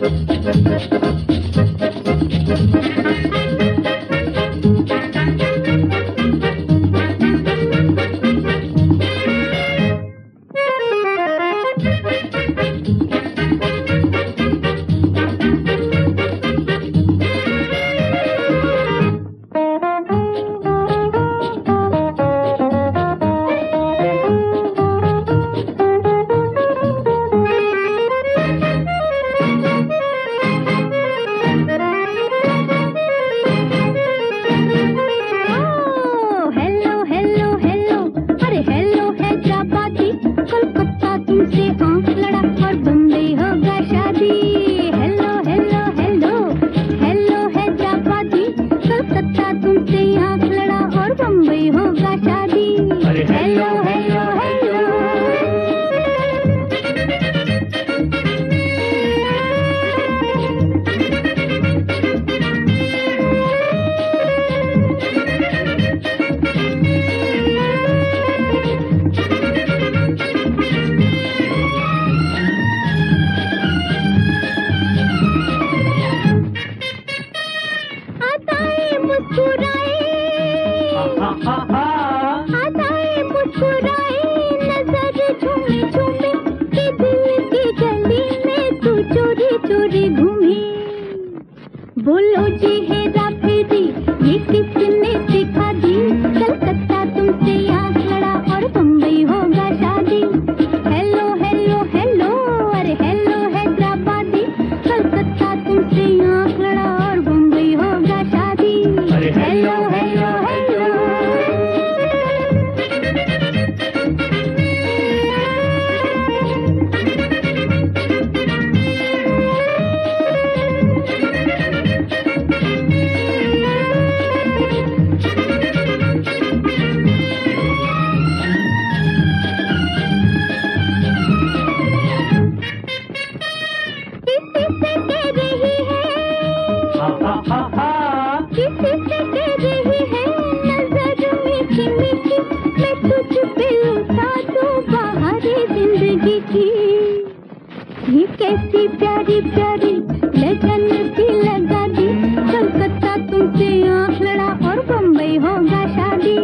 Thank you. ¡Claro que! ऐसी प्यारी प्यारी लगन लगा दी। कलकत्ता तुमसे आँख लड़ा और बम्बई होगा शादी।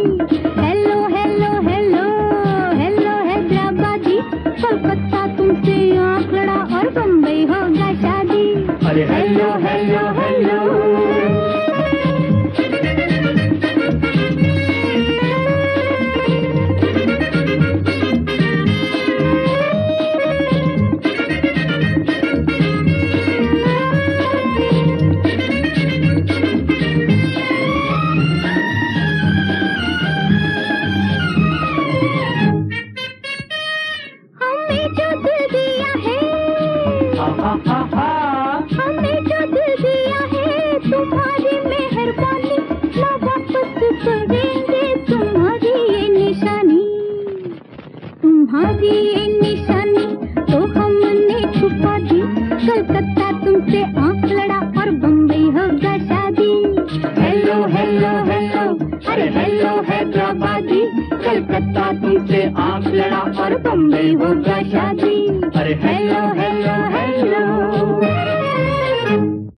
Hello hello hello hello Hyderabadi. Calcutta तुमसे आँख लड़ा और बम्बई होगा शादी। अरे हेलो हेलो तुम्हारी निशानी तो हमने छुपा दी। कलकत्ता तुमसे आँख लड़ा और बम्बई होगा शादी। हेलो हेलो हेलो अरे हेलो हैदराबादी कलकत्ता तुमसे आँख लड़ा और बम्बई होगा शादी। अरे हेलो हेलो हेलो